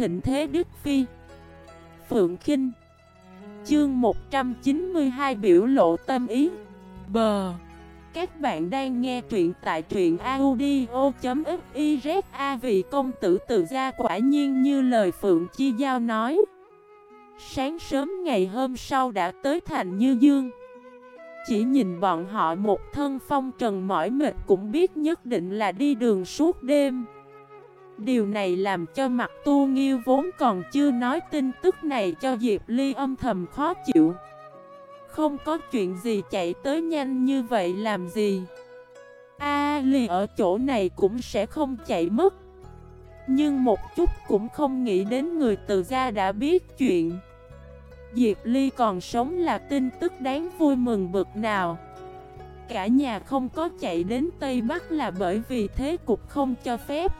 thịnh thế Đức Phi. Phượng Kinh. Chương 192 biểu lộ tâm ý. Bờ Các bạn đang nghe truyện tại truyện audio.xyz Vì công tử tự gia quả nhiên như lời Phượng Chi Giao nói. Sáng sớm ngày hôm sau đã tới thành Như Dương. Chỉ nhìn bọn họ một thân phong trần mỏi mệt cũng biết nhất định là đi đường suốt đêm. Điều này làm cho mặt tu nghiêu vốn còn chưa nói tin tức này cho Diệp Ly âm thầm khó chịu. Không có chuyện gì chạy tới nhanh như vậy làm gì? A Ly ở chỗ này cũng sẽ không chạy mất. Nhưng một chút cũng không nghĩ đến người từ gia đã biết chuyện. Diệp Ly còn sống là tin tức đáng vui mừng bực nào. Cả nhà không có chạy đến Tây Bắc là bởi vì thế cục không cho phép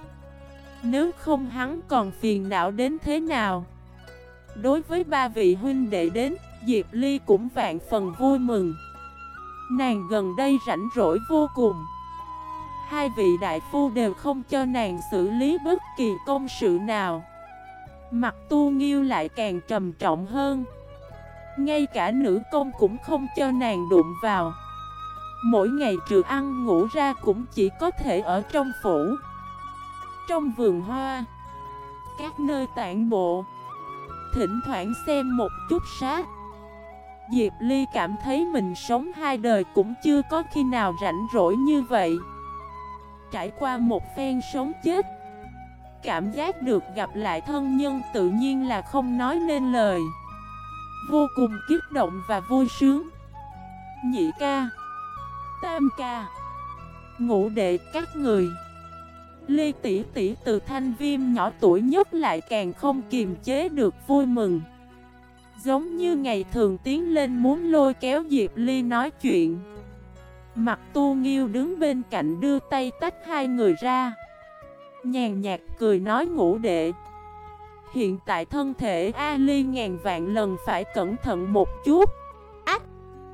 nếu không hắn còn phiền não đến thế nào? Đối với ba vị huynh đệ đến, Diệp Ly cũng vạn phần vui mừng. Nàng gần đây rảnh rỗi vô cùng. Hai vị đại phu đều không cho nàng xử lý bất kỳ công sự nào. Mặt tu nghiêu lại càng trầm trọng hơn. Ngay cả nữ công cũng không cho nàng đụng vào. Mỗi ngày trừ ăn ngủ ra cũng chỉ có thể ở trong phủ trong vườn hoa. Các nơi tản bộ, Thỉnh thoảng xem một chút sát. Diệp Ly cảm thấy mình sống hai đời cũng chưa có khi nào rảnh rỗi như vậy. Trải qua một phen sống chết, Cảm giác được gặp lại thân nhân tự nhiên là không nói nên lời. Vô cùng kích động và vui sướng. Nhị ca, Tam ca, Ngũ đệ các người. Lê tỷ tỷ từ thanh viêm nhỏ tuổi nhất lại càng không kiềm chế được, vui mừng. Giống như ngày thường tiến lên muốn lôi kéo Diệp Ly nói chuyện. Mặt tu nghiêu đứng bên cạnh đưa tay tách hai người ra. Nhàn nhạt cười nói ngủ đệ. Hiện tại thân thể A Ly ngàn vạn lần phải cẩn thận một chút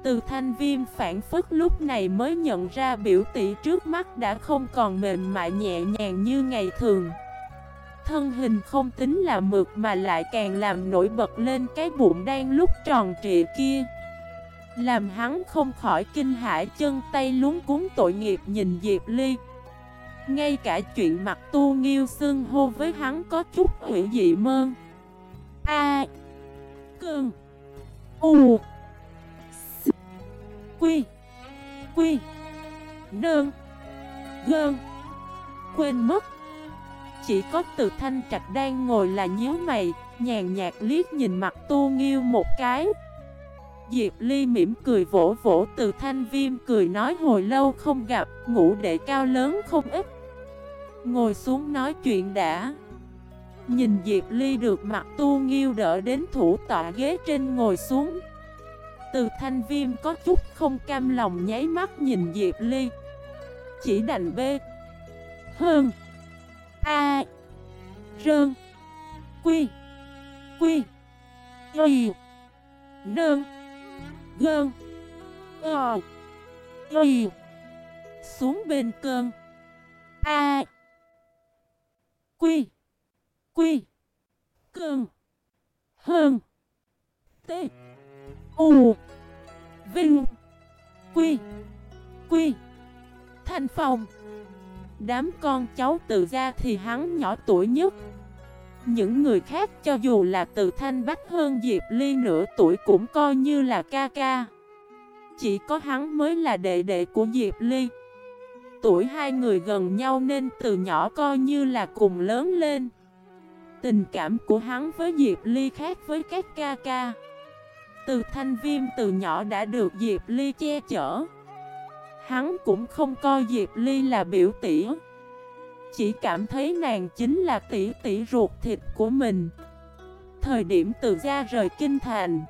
từ thanh viêm phản phức lúc này mới nhận ra biểu tỷ trước mắt đã không còn mềm mại nhẹ nhàng như ngày thường. Thân hình không tính là mượt mà lại càng làm nổi bật lên cái bụng đang lúc tròn trịa kia. Làm hắn không khỏi kinh hãi, chân tay luống cuốn tội nghiệp nhìn Diệp Ly. Ngay cả chuyện mặt tu nghiêu xương hô với hắn có chút hủy dị mơn. A. Cơn U. Quy. Quy. Nương. Gơn. Quên mất. Chỉ có từ thanh trạch đang ngồi là nhíu mày, Nhàn nhạt liếc nhìn mặt tu nghiêu một cái. Diệp Ly mỉm cười vỗ vỗ từ thanh viêm cười nói hồi lâu không gặp, Ngủ đệ cao lớn không ít. Ngồi xuống nói chuyện đã. Nhìn Diệp Ly được mặt tu nghiêu đỡ đến thủ tọa ghế trên ngồi xuống từ thanh viêm có chút không cam lòng nháy mắt nhìn Diệp Ly. Chỉ đành B Hơn A. Rơn. Quy. Quy. Y. Nơn Gơn. Ờ. Y. Xuống bên cơn. A. Quy. Quy. Cơn. Hơn T. U, Vinh, Quy Quy, Thanh Phong. Đám con cháu từ ra thì hắn nhỏ tuổi nhất. Những người khác cho dù là từ thanh bách hơn Diệp Ly nửa tuổi cũng coi như là ca ca. Chỉ có hắn mới là đệ đệ của Diệp Ly. Tuổi hai người gần nhau nên từ nhỏ coi như là cùng lớn lên. Tình cảm của hắn với Diệp Ly khác với các ca ca từ thanh viêm từ nhỏ đã được Diệp Ly che chở. Hắn cũng không coi Diệp Ly là biểu tỷ Chỉ cảm thấy nàng chính là tỷ tỷ ruột thịt của mình. Thời điểm từ ra rời kinh thành,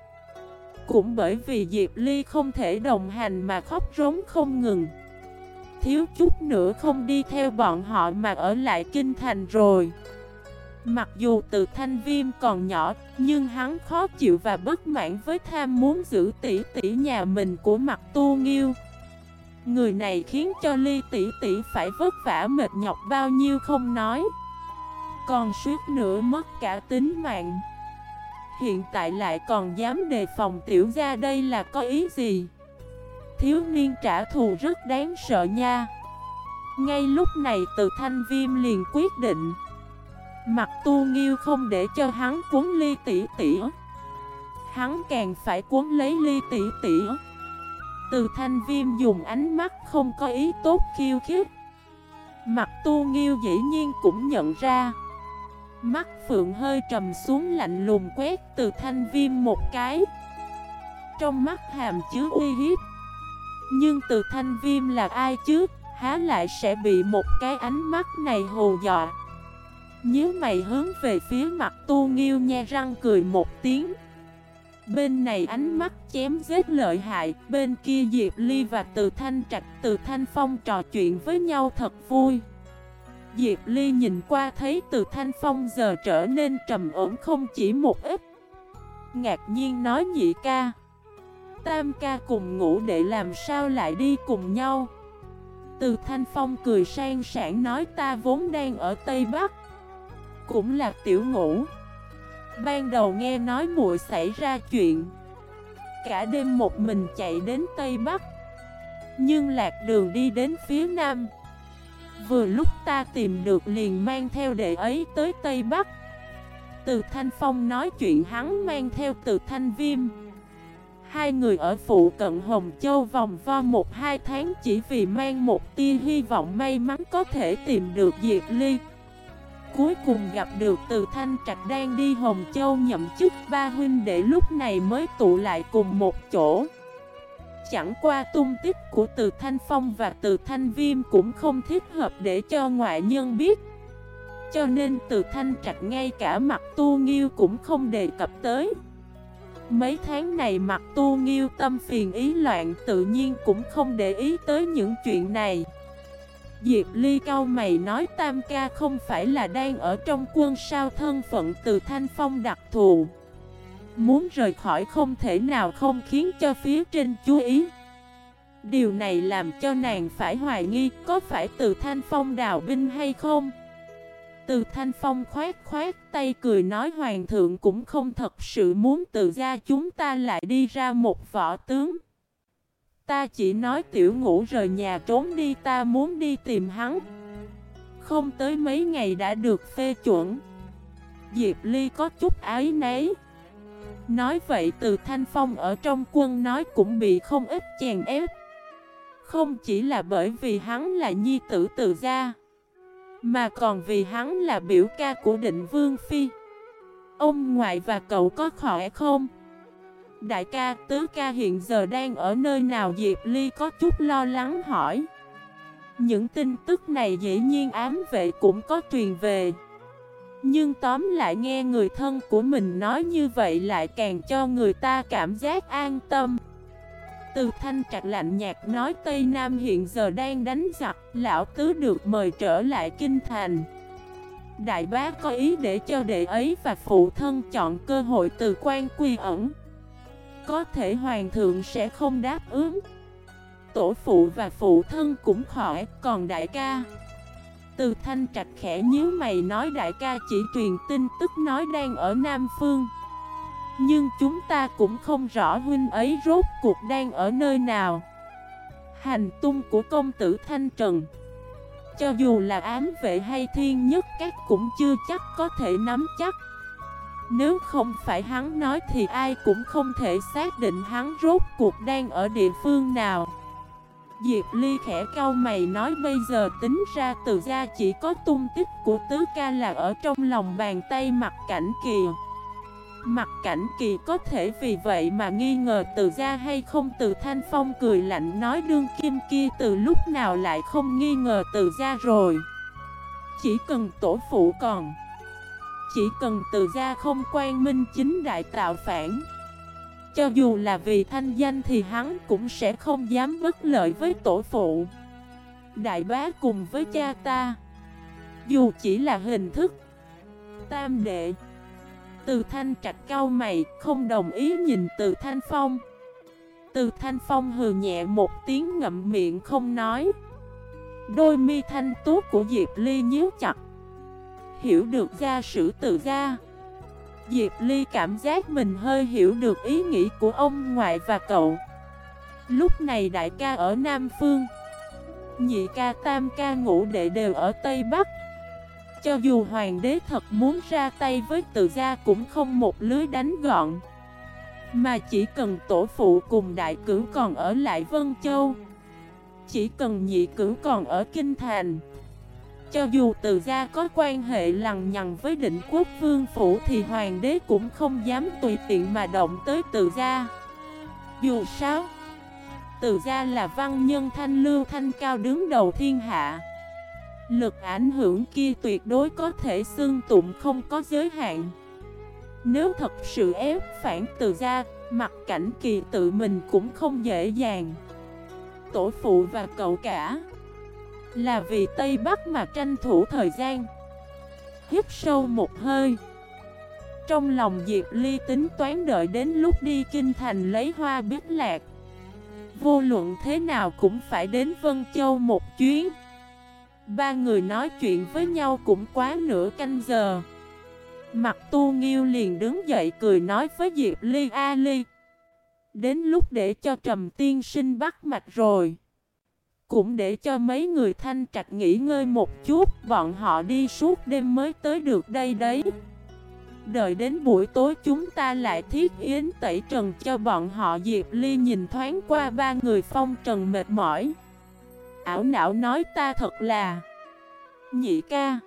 Cũng bởi vì Diệp Ly không thể đồng hành mà khóc rống không ngừng. Thiếu chút nữa không đi theo bọn họ mà ở lại kinh thành rồi. Mặc dù từ thanh viêm còn nhỏ, nhưng hắn khó chịu và bất mãn với tham muốn giữ tỷ tỷ nhà mình của mặt tu nghiêu. Người này khiến cho ly tỷ tỷ phải vất vả mệt nhọc bao nhiêu không nói. Còn suýt nữa mất cả tính mạng Hiện tại lại còn dám đề phòng tiểu gia đây là có ý gì Thiếu niên trả thù rất đáng sợ nha Ngay lúc này từ thanh viêm liền quyết định Mặt tu nghiêu không để cho hắn cuốn ly tỉ tỉ. Hắn càng phải cuốn lấy ly tỉ tỉ. Từ thanh viêm dùng ánh mắt không có ý tốt khiêu khích. Mặt tu nghiêu dĩ nhiên cũng nhận ra. Mắt phượng hơi trầm xuống lạnh lùng quét từ thanh viêm một cái. Trong mắt hàm chứa uy hiếp. Nhưng từ thanh viêm là ai chứ? Há lại sẽ bị một cái ánh mắt này hồ dọa. Nhớ mày hướng về phía mặt tu nghiêu nhe răng cười một tiếng. Bên này ánh mắt chém giết lợi hại, Bên kia Diệp Ly và Từ Thanh Trạch, Từ Thanh Phong trò chuyện với nhau thật vui. Diệp Ly nhìn qua thấy Từ Thanh Phong giờ trở nên trầm ổn không chỉ một ít. Ngạc nhiên nói nhị ca, Tam ca cùng ngủ để làm sao lại đi cùng nhau? Từ Thanh Phong cười sang sảng nói, ta vốn đang ở Tây Bắc cũng là tiểu ngủ Ban đầu nghe nói muội xảy ra chuyện. Cả đêm một mình chạy đến Tây Bắc. Nhưng lạc đường đi đến phía Nam. Vừa lúc ta tìm được liền mang theo đệ ấy tới Tây Bắc. Từ Thanh Phong nói chuyện hắn mang theo từ Thanh Viêm. Hai người ở phụ cận Hồng Châu vòng vo một hai tháng chỉ vì mang một tia hy vọng may mắn có thể tìm được Diệp Ly. Cuối cùng gặp được từ Thanh Trạch đang đi Hồng Châu nhậm chức. Ba huynh để lúc này mới tụ lại cùng một chỗ. Chẳng qua tung tích của từ Thanh Phong và từ Thanh Viêm cũng không thích hợp để cho ngoại nhân biết. Cho nên từ Thanh Trạch ngay cả mặt tu nghiêu cũng không đề cập tới. Mấy tháng này mặt tu nghiêu tâm phiền ý loạn, tự nhiên cũng không để ý tới những chuyện này. Diệp Ly cao mày nói Tam ca không phải là đang ở trong quân sao thân phận từ Thanh Phong đặc thù. Muốn rời khỏi không thể nào không khiến cho phía trên chú ý. Điều này làm cho nàng phải hoài nghi có phải từ Thanh Phong đào binh hay không. Từ Thanh Phong khoát khoát tay cười nói Hoàng thượng cũng không thật sự muốn tự ra chúng ta lại đi ra một võ tướng. Ta chỉ nói tiểu ngũ rời nhà trốn đi, ta muốn đi tìm hắn. Không tới mấy ngày đã được phê chuẩn. Diệp Ly có chút ái nấy Nói vậy từ Thanh Phong ở trong quân nói cũng bị không ít chèn ép. Không chỉ là bởi vì hắn là nhi tử từ gia, Mà còn vì hắn là biểu ca của định vương phi. Ông ngoại và cậu có khỏe không? Đại ca, tứ ca hiện giờ đang ở nơi nào? Diệp Ly có chút lo lắng hỏi. Những tin tức này dễ nhiên ám vệ cũng có truyền về. Nhưng tóm lại nghe người thân của mình nói như vậy lại càng cho người ta cảm giác an tâm. Từ thanh trạc lạnh nhạt nói Tây Nam hiện giờ đang đánh giặc Lão tứ được mời trở lại kinh thành. Đại bá có ý để cho đệ ấy và phụ thân chọn cơ hội từ quan quy ẩn có thể hoàng thượng sẽ không đáp ứng. Tổ phụ và phụ thân cũng khỏi, Còn đại ca. Từ thanh trạch khẽ nhíu mày nói đại ca chỉ truyền tin tức nói đang ở Nam Phương. Nhưng chúng ta cũng không rõ huynh ấy rốt cuộc đang ở nơi nào. Hành tung của công tử Thanh Trần, Cho dù là ám vệ hay thiên nhất các cũng chưa chắc có thể nắm chắc nếu không phải hắn nói thì ai cũng không thể xác định hắn rốt cuộc đang ở địa phương nào. Diệp Ly khẽ cau mày nói bây giờ tính ra từ gia chỉ có tung tích của tứ ca là ở trong lòng bàn tay mặt cảnh kỳ. Mặt cảnh kỳ có thể vì vậy mà nghi ngờ từ gia hay không? Từ thanh phong cười lạnh nói đương kim kia từ lúc nào lại không nghi ngờ từ gia rồi? Chỉ cần tổ phụ còn chỉ cần từ gia không quan minh chính đại tạo phản. Cho dù là vì thanh danh thì hắn cũng sẽ không dám bất lợi với tổ phụ. Đại bá cùng với cha ta. Dù chỉ là hình thức Tam đệ. Từ thanh trạch cao mày, không đồng ý nhìn từ thanh phong. Từ thanh phong hừ nhẹ một tiếng ngậm miệng không nói. Đôi mi thanh tú của Diệp Ly nhíu chặt hiểu được gia sử tự gia Diệp Ly cảm giác mình hơi hiểu được ý nghĩ của ông ngoại và cậu. Lúc này đại ca ở Nam Phương. Nhị ca, tam ca ngũ đệ đều ở Tây Bắc. Cho dù hoàng đế thật muốn ra tay với tự gia cũng không một lưới đánh gọn. Mà chỉ cần tổ phụ cùng đại cử còn ở lại Vân Châu. Chỉ cần nhị cử còn ở Kinh Thành. Cho dù Từ gia có quan hệ lằng nhằng với định quốc vương phủ Thì hoàng đế cũng không dám tùy tiện mà động tới Từ gia. Dù sao từ gia là văn nhân thanh lưu thanh cao đứng đầu thiên hạ. Lực ảnh hưởng kia tuyệt đối có thể xưng tụng không có giới hạn. Nếu thật sự ép phản từ gia, Mặt cảnh kỳ tự mình cũng không dễ dàng. Tổ phụ và cậu cả là vì Tây Bắc mà tranh thủ thời gian. Hít sâu một hơi. Trong lòng Diệp Ly tính toán đợi đến lúc đi kinh thành lấy hoa biết lạc. Vô luận thế nào cũng phải đến Vân Châu một chuyến. Ba người nói chuyện với nhau cũng quá nửa canh giờ. Mặt tu nghiêu liền đứng dậy cười nói với Diệp Ly, A Ly, Đến lúc để cho Trầm Tiên Sinh bắt mạch rồi. Cũng để cho mấy người thanh trạch nghỉ ngơi một chút Bọn họ đi suốt đêm mới tới được đây đấy. Đợi đến buổi tối chúng ta lại thiết yến tẩy trần cho bọn họ. Diệp Ly nhìn thoáng qua ba người phong trần mệt mỏi. Ảo não nói ta thật là Nhị ca.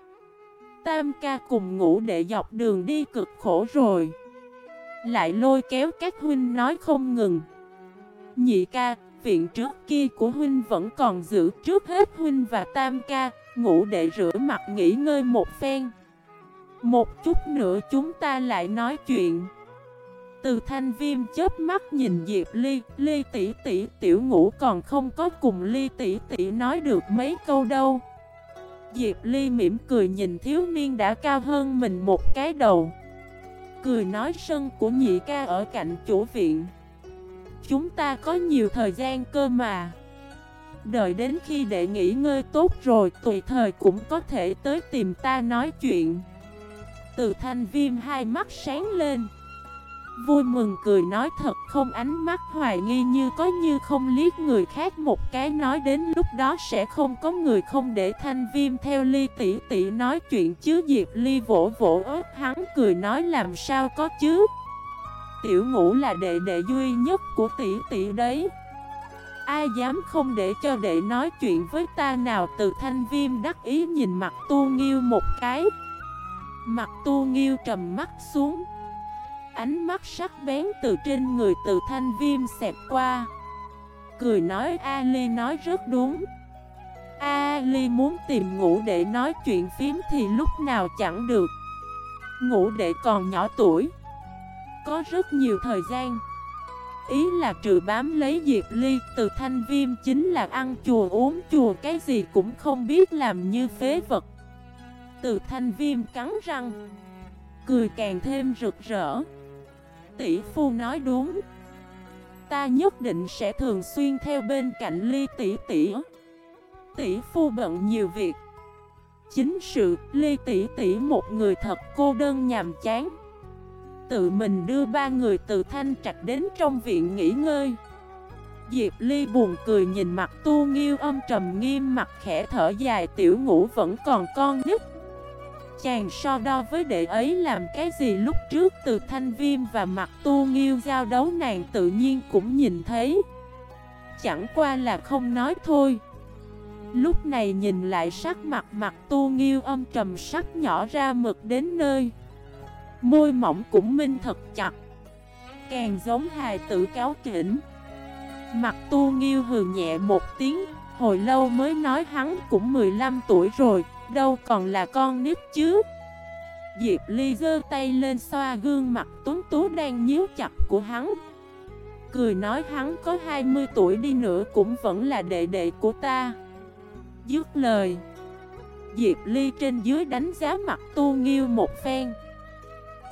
Tam ca cùng ngủ để dọc đường đi cực khổ rồi. Lại lôi kéo các huynh nói không ngừng. Nhị ca, viện trước kia của huynh vẫn còn giữ trước hết huynh và tam ca, Ngủ để rửa mặt nghỉ ngơi một phen. Một chút nữa chúng ta lại nói chuyện. Từ thanh viêm chớp mắt nhìn Diệp Ly Ly tỷ tỷ, tiểu ngủ còn không có cùng Ly tỷ tỷ nói được mấy câu đâu. Diệp Ly mỉm cười nhìn thiếu niên đã cao hơn mình một cái đầu. Cười nói sân của nhị ca ở cạnh chủ viện. Chúng ta có nhiều thời gian cơ mà. Đợi đến khi đệ nghỉ ngơi tốt rồi, Tùy thời cũng có thể tới tìm ta nói chuyện. Từ thanh viêm hai mắt sáng lên. Vui mừng cười nói thật, không ánh mắt hoài nghi như có như không liếc người khác. Một cái nói đến lúc đó sẽ không có người không để thanh viêm theo ly tỷ tỷ nói chuyện chứ Diệp ly vỗ vỗ ớt, hắn cười nói làm sao có chứ? Tiểu ngũ là đệ đệ duy nhất của tỷ tỷ đấy. Ai dám không để cho đệ nói chuyện với ta nào, từ thanh viêm đắc ý nhìn mặt tu nghiêu một cái. Mặt tu nghiêu trầm mắt xuống. Ánh mắt sắc bén từ trên người từ thanh viêm xẹt qua. Cười nói Ali nói rất đúng. Ali muốn tìm ngủ để nói chuyện phím thì lúc nào chẳng được. Ngủ đệ còn nhỏ tuổi. Có rất nhiều thời gian. Ý là trừ bám lấy Diệp Ly Từ thanh viêm chính là ăn chùa uống chùa Cái gì cũng không biết làm như phế vật. Từ thanh viêm cắn răng, Cười càng thêm rực rỡ. Tỷ phu nói đúng. Ta nhất định sẽ thường xuyên theo bên cạnh ly tỷ tỷ. Tỷ phu bận nhiều việc. Chính sự, ly tỷ tỷ một người thật cô đơn nhàm chán. Tự mình đưa ba người từ thanh trạch đến trong viện nghỉ ngơi. Diệp Ly buồn cười nhìn mặt tu nghiêu âm trầm nghiêm mặt khẽ thở dài, tiểu ngũ vẫn còn con nít Chàng so đo với đệ ấy làm cái gì lúc trước, từ thanh viêm và mặt tu nghiêu giao đấu nàng tự nhiên cũng nhìn thấy. Chẳng qua là không nói thôi. Lúc này nhìn lại sắc mặt mặt tu nghiêu âm trầm sắc nhỏ ra mực đến nơi. Môi mỏng cũng minh thật chặt. Càng giống hài tử cáo kỉnh. Mặt tu nghiêu hừ nhẹ một tiếng, Hồi lâu mới nói hắn cũng 15 tuổi rồi, đâu còn là con nít chứ? Diệp Ly giơ tay lên xoa gương mặt tuấn tú đang nhíu chặt của hắn. Cười nói hắn có 20 tuổi đi nữa cũng vẫn là đệ đệ của ta. Dứt lời, Diệp Ly trên dưới đánh giá mặt tu nghiêu một phen.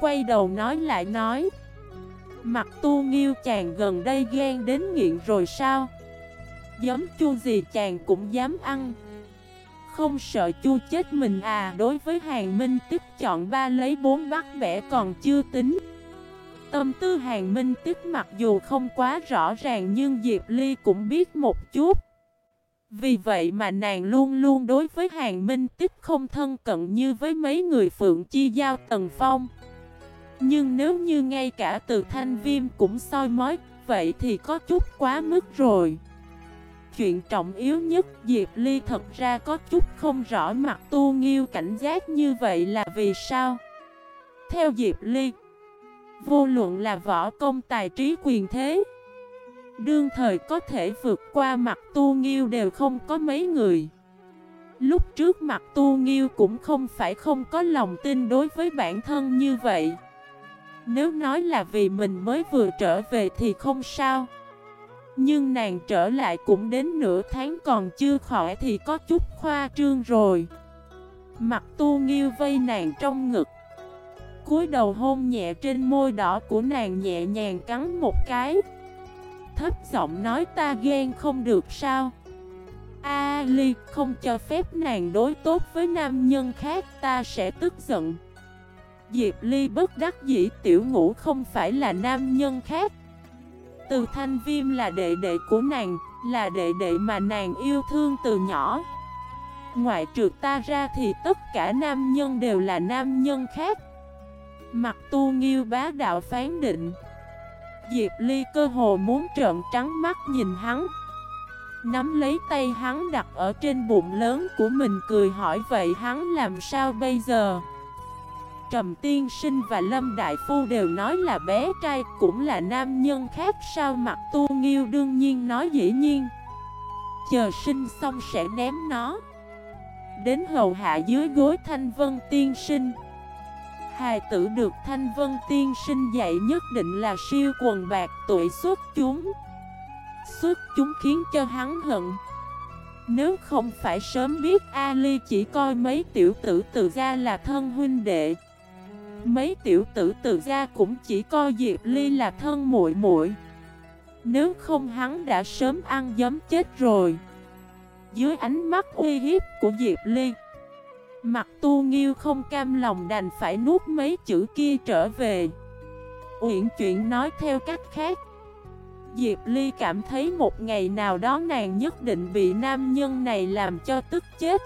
Quay đầu nói lại nói. Mặt tu nghiêu chàng gần đây ghen đến nghiện rồi sao? Giấm chua gì chàng cũng dám ăn. Không sợ chu chết mình à Đối với hàng minh tức chọn ba lấy bốn bắt bẻ còn chưa tính. Tâm tư hàng minh tức mặc dù không quá rõ ràng nhưng Diệp Ly cũng biết một chút. Vì vậy mà nàng luôn luôn đối với hàng minh tiếp không thân cận như với mấy người phượng chi giao tần phong. Nhưng nếu như ngay cả từ thanh viêm cũng soi mói, Vậy thì có chút quá mức rồi. Chuyện trọng yếu nhất, Diệp Ly thật ra có chút không rõ mặt tu nghiêu cảnh giác như vậy là vì sao? Theo Diệp Ly, Vô luận là võ công, tài trí, quyền thế, Đương thời có thể vượt qua mặt tu nghiêu đều không có mấy người. Lúc trước mặt tu nghiêu cũng không phải không có lòng tin đối với bản thân như vậy. Nếu nói là vì mình mới vừa trở về thì không sao. Nhưng nàng trở lại cũng đến nửa tháng còn chưa khỏi thì có chút khoa trương rồi. Mặt tu nghiêu vây nàng trong ngực. Cúi đầu hôn nhẹ trên môi đỏ của nàng nhẹ nhàng cắn một cái. Thấp giọng nói ta ghen không được sao? A Ly, không cho phép nàng đối tốt với nam nhân khác, ta sẽ tức giận. Diệp Ly bất đắc dĩ tiểu ngũ không phải là nam nhân khác từ thanh viêm là đệ đệ của nàng, là đệ đệ mà nàng yêu thương từ nhỏ. Ngoại trừ ta ra thì tất cả nam nhân đều là nam nhân khác. Mặt tu nghiêu bá đạo phán định. Diệp Ly cơ hồ muốn trợn trắng mắt nhìn hắn. Nắm lấy tay hắn đặt ở trên bụng lớn của mình cười hỏi vậy hắn làm sao bây giờ? Trầm Tiên Sinh và Lâm Đại Phu đều nói là bé trai, cũng là nam nhân khác, sao mặt tu nghiêu đương nhiên nói dĩ nhiên. Chờ sinh xong sẽ ném nó. Đến hầu hạ dưới gối Thanh Vân Tiên Sinh. Hài tử được Thanh Vân Tiên Sinh dạy nhất định là siêu quần bạc tuổi xuất chúng. Xuất chúng khiến cho hắn hận. Nếu không phải sớm biết Ali chỉ coi mấy tiểu tử tự ra là thân huynh đệ. Mấy tiểu tử tự ra cũng chỉ coi Diệp Ly là thân muội muội. Nếu không hắn đã sớm ăn giấm chết rồi. Dưới ánh mắt uy hiếp của Diệp Ly Mặt tu nghiêu không cam lòng đành phải nuốt mấy chữ kia trở về. Uyển chuyện nói theo cách khác. Diệp Ly cảm thấy một ngày nào đó nàng nhất định bị nam nhân này làm cho tức chết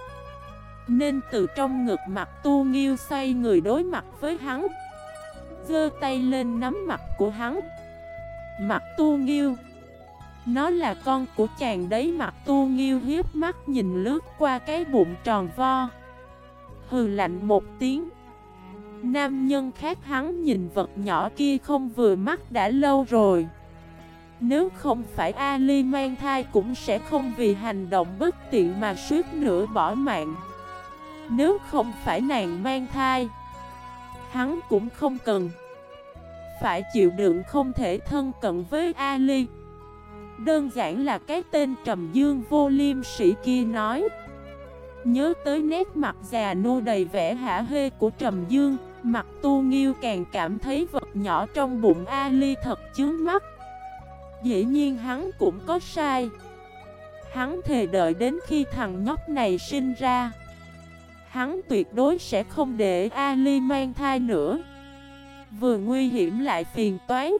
nên từ trong ngực mặt tu nghiêu xoay người đối mặt với hắn. Giơ tay lên nắm mặt của hắn. Mặt tu nghiêu. Nó là con của chàng đấy, mặt tu nghiêu hiếp mắt nhìn lướt qua cái bụng tròn vo. Hừ lạnh một tiếng. Nam nhân khác hắn nhìn vật nhỏ kia không vừa mắt đã lâu rồi. Nếu không phải Ali mang thai cũng sẽ không vì hành động bất tiện mà suýt nữa bỏ mạng nếu không phải nàng mang thai, Hắn cũng không cần Phải chịu đựng không thể thân cận với Ali. Đơn giản là cái tên Trầm Dương vô liêm sĩ kia nói, Nhớ tới nét mặt già nô đầy vẻ hả hê của Trầm Dương, Mặt tu nghiêu càng cảm thấy vật nhỏ trong bụng Ali thật chướng mắt. Dĩ nhiên hắn cũng có sai. Hắn thề đợi đến khi thằng nhóc này sinh ra. Hắn tuyệt đối sẽ không để Ali mang thai nữa. Vừa nguy hiểm lại phiền toái.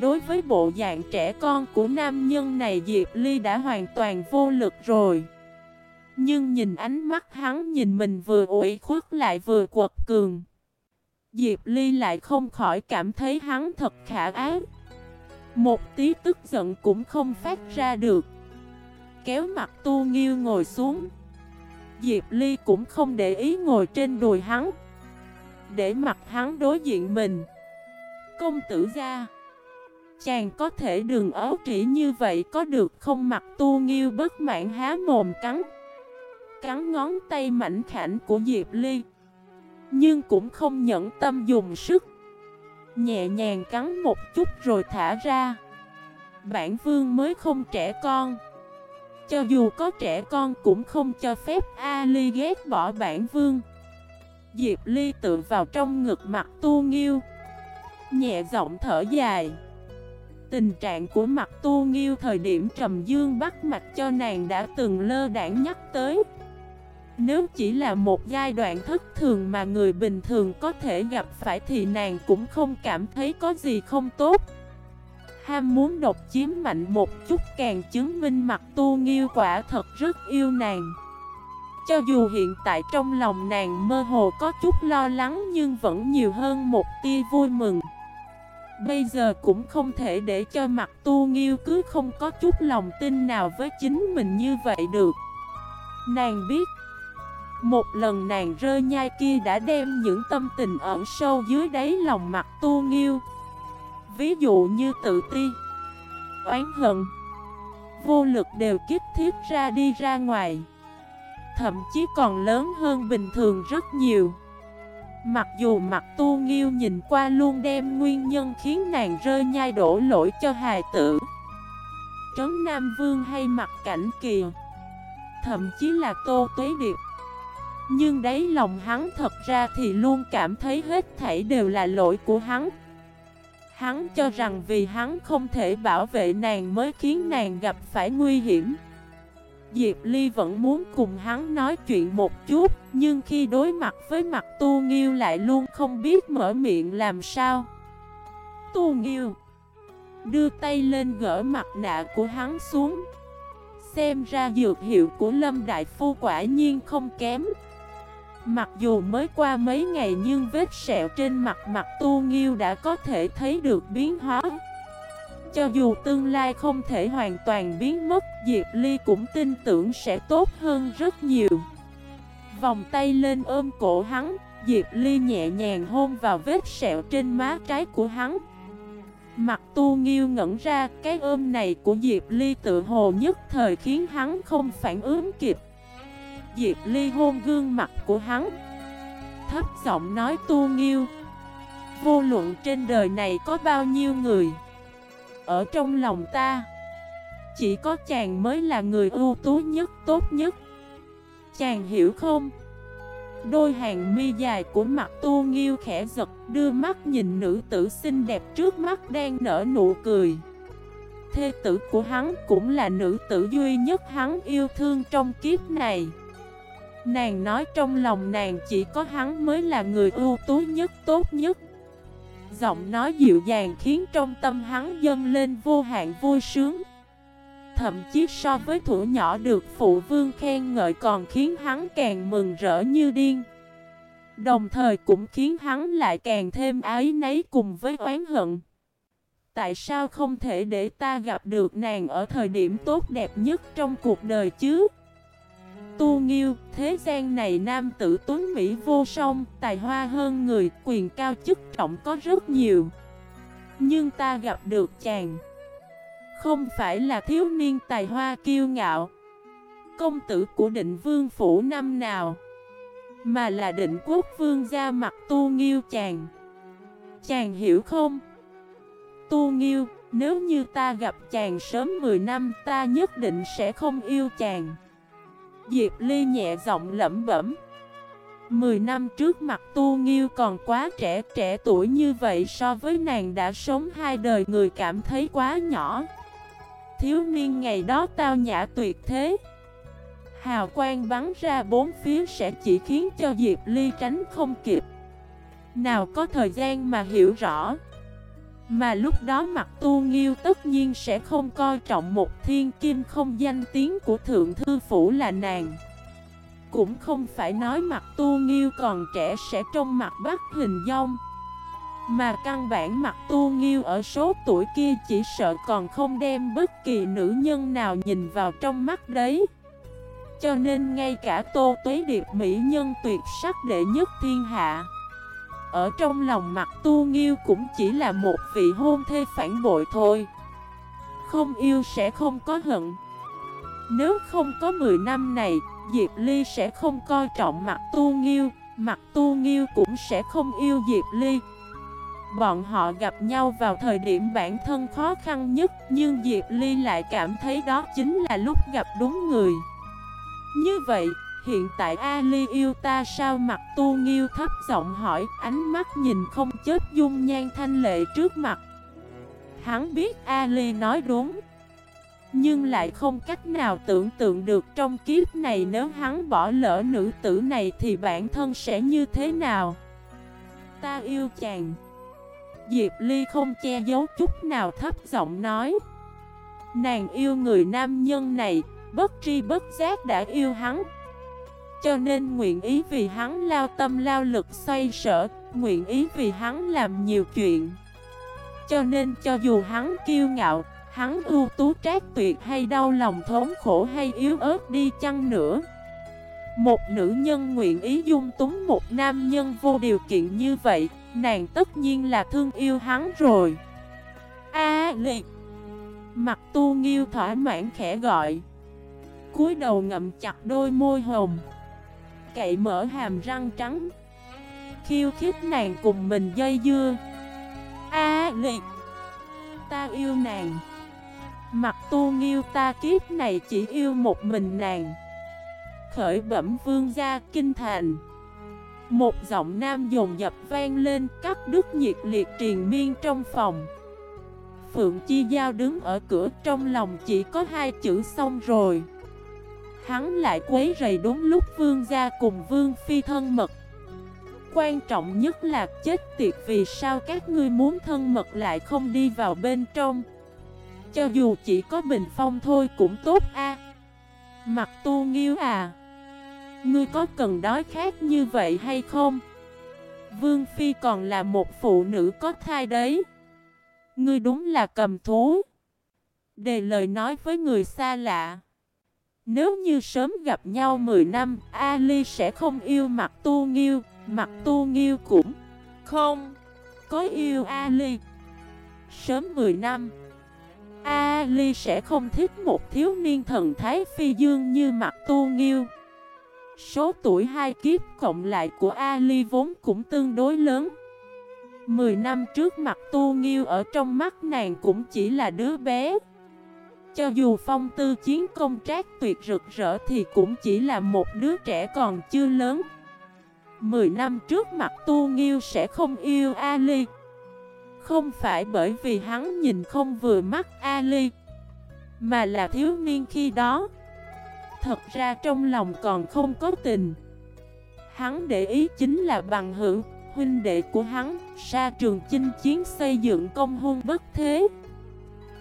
Đối với bộ dạng trẻ con của nam nhân này, Diệp Ly đã hoàn toàn vô lực rồi. Nhưng nhìn ánh mắt hắn, nhìn mình vừa ủi khuất lại vừa quật cường. Diệp Ly lại không khỏi cảm thấy hắn thật khả ác Một tí tức giận cũng không phát ra được. Kéo mặt tu nghiêu ngồi xuống. Diệp Ly cũng không để ý ngồi trên đùi hắn. Để mặt hắn đối diện mình. Công tử ra Chàng có thể đừng ấu trĩ như vậy có được không? Mặt tu nghiêu bất mãn há mồm cắn Cắn ngón tay mảnh khảnh của Diệp Ly, Nhưng cũng không nhẫn tâm dùng sức. Nhẹ nhàng cắn một chút rồi thả ra. Bản vương mới không trẻ con cho dù có trẻ con cũng không cho phép Ali ghét bỏ bản vương. Diệp Ly tự vào trong ngực mặt tu nghiêu. Nhẹ giọng thở dài. Tình trạng của mặt tu nghiêu thời điểm trầm dương bắt mạch cho nàng đã từng lơ đảng nhắc tới. Nếu chỉ là một giai đoạn thất thường mà người bình thường có thể gặp phải thì nàng cũng không cảm thấy có gì không tốt. Ham muốn độc chiếm mạnh một chút càng chứng minh mặt tu nghiêu quả thật rất yêu nàng. Cho dù hiện tại trong lòng nàng mơ hồ có chút lo lắng nhưng vẫn nhiều hơn một tia vui mừng. Bây giờ cũng không thể để cho mặt tu nghiêu cứ không có chút lòng tin nào với chính mình như vậy được. Nàng biết, Một lần nàng rơi nhai kia đã đem những tâm tình ẩn sâu dưới đáy lòng mặt tu nghiêu. Ví dụ như tự ti, Oán hận, Vô lực đều kích thiết ra đi ra ngoài. Thậm chí còn lớn hơn bình thường rất nhiều. Mặc dù mặt tu nghiêu nhìn qua luôn đem nguyên nhân khiến nàng rơi nhai đổ lỗi cho hài tử, Trấn Nam Vương hay mặt cảnh kìa. Thậm chí là tô tuế điệp. Nhưng đấy lòng hắn thật ra thì luôn cảm thấy hết thảy đều là lỗi của hắn. Hắn cho rằng vì hắn không thể bảo vệ nàng mới khiến nàng gặp phải nguy hiểm. Diệp Ly vẫn muốn cùng hắn nói chuyện một chút, Nhưng khi đối mặt với mặt Tu Nghiêu lại luôn không biết mở miệng làm sao. Tu Nghiêu Đưa tay lên gỡ mặt nạ của hắn xuống. Xem ra dược hiệu của Lâm Đại Phu quả nhiên không kém. Mặc dù mới qua mấy ngày nhưng vết sẹo trên mặt mặt tu nghiêu đã có thể thấy được biến hóa. Cho dù tương lai không thể hoàn toàn biến mất, Diệp Ly cũng tin tưởng sẽ tốt hơn rất nhiều. Vòng tay lên ôm cổ hắn, Diệp Ly nhẹ nhàng hôn vào vết sẹo trên má trái của hắn. Mặt tu nghiêu ngẩn ra, Cái ôm này của Diệp Ly tự hồ nhất thời khiến hắn không phản ứng kịp. Diệp Ly hôn gương mặt của hắn. Thấp giọng nói tu nghiêu Vô luận trên đời này có bao nhiêu người Ở trong lòng ta Chỉ có chàng mới là người ưu tú nhất, tốt nhất. Chàng hiểu không? Đôi hàng mi dài của mặt tu nghiêu khẽ giật Đưa mắt nhìn nữ tử xinh đẹp trước mắt đang nở nụ cười. Thê tử của hắn cũng là nữ tử duy nhất hắn yêu thương trong kiếp này. Nàng nói trong lòng nàng chỉ có hắn mới là người ưu tú nhất, tốt nhất. Giọng nói dịu dàng khiến trong tâm hắn dâng lên vô hạn vui sướng. Thậm chí so với thủ nhỏ được phụ vương khen ngợi còn khiến hắn càng mừng rỡ như điên. Đồng thời cũng khiến hắn lại càng thêm ái nấy cùng với oán hận. Tại sao không thể để ta gặp được nàng ở thời điểm tốt đẹp nhất trong cuộc đời chứ? Tu Nghiêu, thế gian này nam tử tuấn Mỹ vô song, tài hoa hơn người, quyền cao chức trọng có rất nhiều. Nhưng ta gặp được chàng. Không phải là thiếu niên tài hoa kiêu ngạo. Công tử của định vương phủ năm nào. Mà là định quốc vương ra mặt tu nghiêu chàng. Chàng hiểu không? Tu nghiêu, nếu như ta gặp chàng sớm 10 năm ta nhất định sẽ không yêu chàng. Diệp Ly nhẹ giọng lẩm bẩm. Mười năm trước mặt tu nghiêu còn quá trẻ Trẻ tuổi như vậy so với nàng đã sống hai đời, người cảm thấy quá nhỏ. Thiếu niên ngày đó tao nhã tuyệt thế. Hào quang bắn ra bốn phía sẽ chỉ khiến cho Diệp Ly tránh không kịp. Nào có thời gian mà hiểu rõ mà lúc đó mặt tu nghiêu tất nhiên sẽ không coi trọng một thiên kim không danh tiếng của thượng thư phủ là nàng. Cũng không phải nói mặt tu nghiêu còn trẻ sẽ trong mặt bắt hình dong Mà căn bản mặt tu nghiêu ở số tuổi kia chỉ sợ còn không đem bất kỳ nữ nhân nào nhìn vào trong mắt đấy. Cho nên ngay cả tô tuế điệp mỹ nhân tuyệt sắc đệ nhất thiên hạ ở trong lòng mặt tu nghiêu cũng chỉ là một vị hôn thê phản bội thôi. Không yêu sẽ không có hận. Nếu không có 10 năm này, Diệp Ly sẽ không coi trọng mặt tu nghiêu, Mặt tu nghiêu cũng sẽ không yêu Diệp Ly. Bọn họ gặp nhau vào thời điểm bản thân khó khăn nhất, Nhưng Diệp Ly lại cảm thấy đó chính là lúc gặp đúng người. Như vậy Hiện tại Ali yêu ta sao mặt tu nghiêu thấp giọng hỏi, Ánh mắt nhìn không chết dung nhan thanh lệ trước mặt. Hắn biết Ali nói đúng, Nhưng lại không cách nào tưởng tượng được trong kiếp này nếu hắn bỏ lỡ nữ tử này thì bản thân sẽ như thế nào. Ta yêu chàng. Diệp Ly không che giấu chút nào thấp giọng nói. Nàng yêu người nam nhân này, Bất tri bất giác đã yêu hắn. Cho nên nguyện ý vì hắn lao tâm lao lực xoay sở, Nguyện ý vì hắn làm nhiều chuyện. Cho nên cho dù hắn kiêu ngạo, Hắn ưu tú trác tuyệt hay đau lòng thốn khổ hay yếu ớt đi chăng nữa. Một nữ nhân nguyện ý dung túng một nam nhân vô điều kiện như vậy, Nàng tất nhiên là thương yêu hắn rồi. A liệt. Mặt tu nghiêu thỏa mãn khẽ gọi. Cúi đầu ngậm chặt đôi môi hồng. Cậy mở hàm răng trắng. Khiêu khích nàng cùng mình dây dưa. A liệt Ta yêu nàng. Mặt tu nghiêu ta kiếp này chỉ yêu một mình nàng. Khởi bẩm vương gia kinh thành. Một giọng nam dồn dập vang lên, cắt đứt nhiệt liệt triền miên trong phòng. Phượng Chi Giao đứng ở cửa, trong lòng chỉ có hai chữ xong rồi. Hắn lại quấy rầy đúng lúc vương gia cùng vương phi thân mật. Quan trọng nhất là chết tiệt vì sao các ngươi muốn thân mật lại không đi vào bên trong. Cho dù chỉ có bình phong thôi cũng tốt a. Mặt tu nghiêu à. Ngươi có cần đói khát như vậy hay không? Vương Phi còn là một phụ nữ có thai đấy. Ngươi đúng là cầm thú. Đề lời nói với người xa lạ. Nếu như sớm gặp nhau 10 năm, Ali sẽ không yêu mặt tu nghiêu Mặt tu nghiêu cũng không có yêu Ali. Sớm 10 năm, Ali sẽ không thích một thiếu niên thần thái phi dương như mặt tu nghiêu. Số tuổi hai kiếp cộng lại của Ali vốn cũng tương đối lớn. Mười năm trước mặt tu nghiêu ở trong mắt nàng cũng chỉ là đứa bé. Cho dù phong tư chiến công trác tuyệt rực rỡ thì cũng chỉ là một đứa trẻ còn chưa lớn. Mười năm trước mặt tu nghiêu sẽ không yêu Ali. Không phải bởi vì hắn nhìn không vừa mắt Ali, Mà là thiếu niên khi đó. Thật ra trong lòng còn không có tình. Hắn để ý chính là bằng hữu, Huynh đệ của hắn Sa trường chinh chiến xây dựng công hôn bất thế.